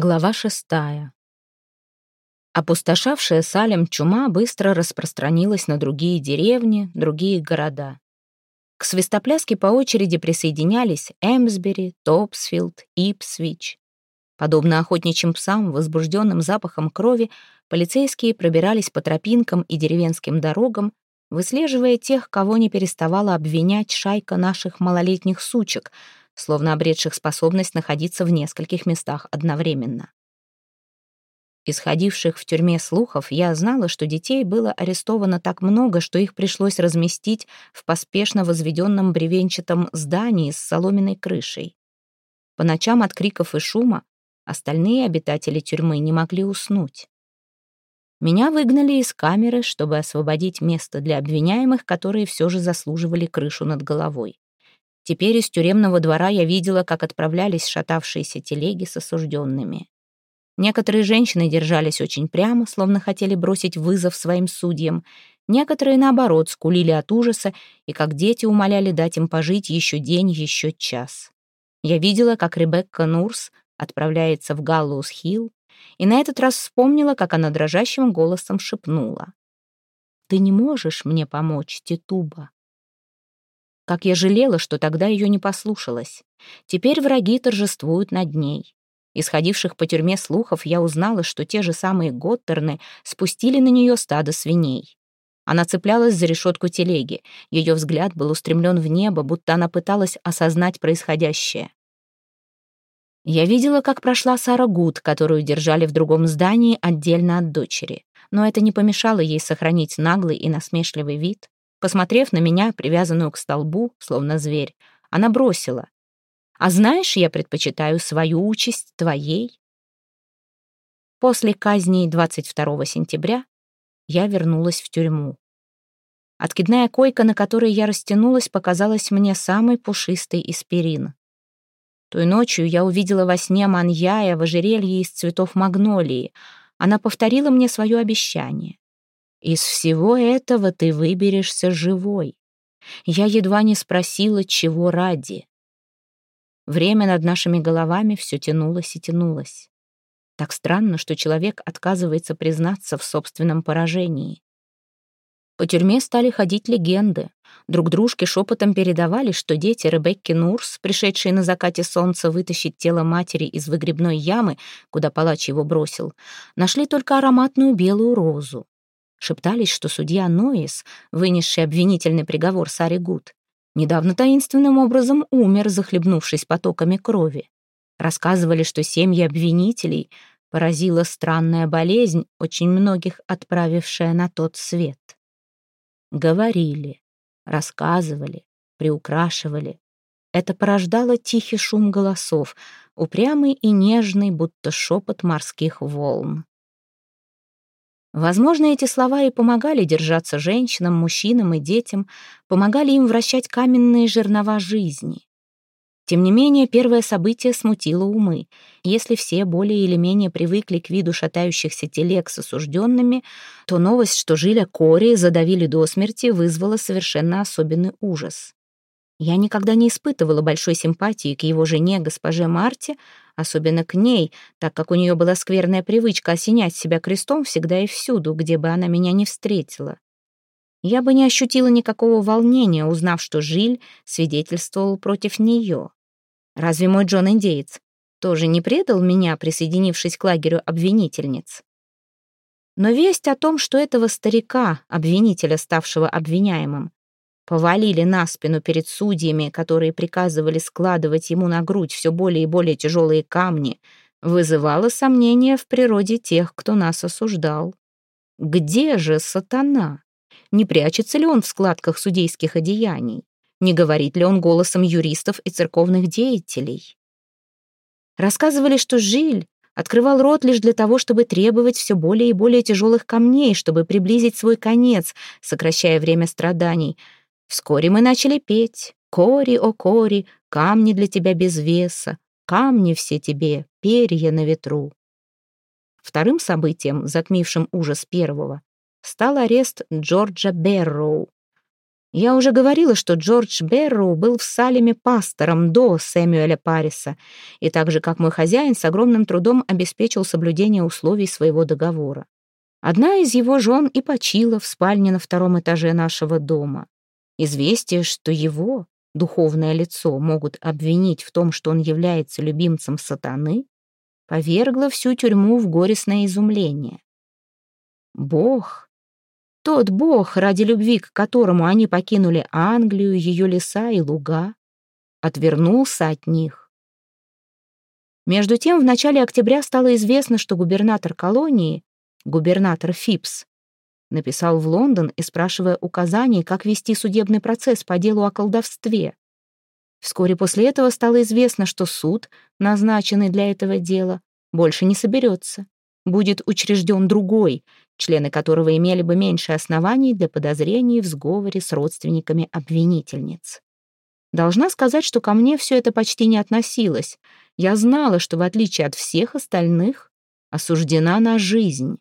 Глава шестая. Опустошавшая Салем чума быстро распространилась на другие деревни, другие города. К свистопляске по очереди присоединялись Эмсбери, Топсфилд, Ипсвич. Подобно охотничьим псам, возбужденным запахом крови, полицейские пробирались по тропинкам и деревенским дорогам, выслеживая тех, кого не переставала обвинять шайка наших малолетних сучек — словно обретших способность находиться в нескольких местах одновременно. Исходивших в тюрьме слухов, я знала, что детей было арестовано так много, что их пришлось разместить в поспешно возведенном бревенчатом здании с соломенной крышей. По ночам от криков и шума остальные обитатели тюрьмы не могли уснуть. Меня выгнали из камеры, чтобы освободить место для обвиняемых, которые все же заслуживали крышу над головой. Теперь из тюремного двора я видела, как отправлялись шатавшиеся телеги с осужденными. Некоторые женщины держались очень прямо, словно хотели бросить вызов своим судьям. Некоторые, наоборот, скулили от ужаса и, как дети, умоляли дать им пожить еще день, еще час. Я видела, как Ребекка Нурс отправляется в Галлоус-Хилл, и на этот раз вспомнила, как она дрожащим голосом шепнула. «Ты не можешь мне помочь, Титуба. Как я жалела, что тогда ее не послушалась. Теперь враги торжествуют над ней. Исходивших по тюрьме слухов я узнала, что те же самые Готтерны спустили на нее стадо свиней. Она цеплялась за решетку телеги. Ее взгляд был устремлен в небо, будто она пыталась осознать происходящее. Я видела, как прошла Сара Гуд, которую держали в другом здании отдельно от дочери. Но это не помешало ей сохранить наглый и насмешливый вид. Посмотрев на меня, привязанную к столбу, словно зверь, она бросила. «А знаешь, я предпочитаю свою участь твоей». После казни 22 сентября я вернулась в тюрьму. Откидная койка, на которой я растянулась, показалась мне самой пушистой из перин. Той ночью я увидела во сне Маньяя в ожерелье из цветов магнолии. Она повторила мне свое обещание. Из всего этого ты выберешься живой. Я едва не спросила, чего ради. Время над нашими головами все тянулось и тянулось. Так странно, что человек отказывается признаться в собственном поражении. По тюрьме стали ходить легенды. Друг дружке шепотом передавали, что дети Ребекки Нурс, пришедшие на закате солнца вытащить тело матери из выгребной ямы, куда палач его бросил, нашли только ароматную белую розу. Шептались, что судья Ноис, вынесший обвинительный приговор Саре Гуд, недавно таинственным образом умер, захлебнувшись потоками крови. Рассказывали, что семьи обвинителей поразила странная болезнь, очень многих отправившая на тот свет. Говорили, рассказывали, приукрашивали. Это порождало тихий шум голосов, упрямый и нежный, будто шепот морских волн. Возможно, эти слова и помогали держаться женщинам, мужчинам и детям, помогали им вращать каменные жернова жизни. Тем не менее, первое событие смутило умы. Если все более или менее привыкли к виду шатающихся телег с осужденными, то новость, что Жиля Кори задавили до смерти, вызвала совершенно особенный ужас. Я никогда не испытывала большой симпатии к его жене, госпоже Марте, особенно к ней, так как у нее была скверная привычка осенять себя крестом всегда и всюду, где бы она меня не встретила. Я бы не ощутила никакого волнения, узнав, что Жиль свидетельствовал против нее. Разве мой Джон-индеец тоже не предал меня, присоединившись к лагерю обвинительниц? Но весть о том, что этого старика, обвинителя, ставшего обвиняемым, повалили на спину перед судьями, которые приказывали складывать ему на грудь все более и более тяжелые камни, вызывало сомнения в природе тех, кто нас осуждал. Где же сатана? Не прячется ли он в складках судейских одеяний? Не говорит ли он голосом юристов и церковных деятелей? Рассказывали, что Жиль открывал рот лишь для того, чтобы требовать все более и более тяжелых камней, чтобы приблизить свой конец, сокращая время страданий — Вскоре мы начали петь «Кори, о кори, камни для тебя без веса, камни все тебе, перья на ветру». Вторым событием, затмившим ужас первого, стал арест Джорджа Берроу. Я уже говорила, что Джордж Берроу был в Салеме пастором до Сэмюэля Париса, и так же, как мой хозяин, с огромным трудом обеспечил соблюдение условий своего договора. Одна из его жен и почила в спальне на втором этаже нашего дома. Известие, что его, духовное лицо, могут обвинить в том, что он является любимцем сатаны, повергло всю тюрьму в горестное изумление. Бог тот бог, ради любви к которому они покинули Англию, ее леса и луга, отвернулся от них. Между тем, в начале октября стало известно, что губернатор колонии, губернатор Фипс, написал в Лондон и спрашивая указаний, как вести судебный процесс по делу о колдовстве. Вскоре после этого стало известно, что суд, назначенный для этого дела, больше не соберется. Будет учрежден другой, члены которого имели бы меньше оснований для подозрений в сговоре с родственниками обвинительниц. Должна сказать, что ко мне все это почти не относилось. Я знала, что в отличие от всех остальных, осуждена на жизнь.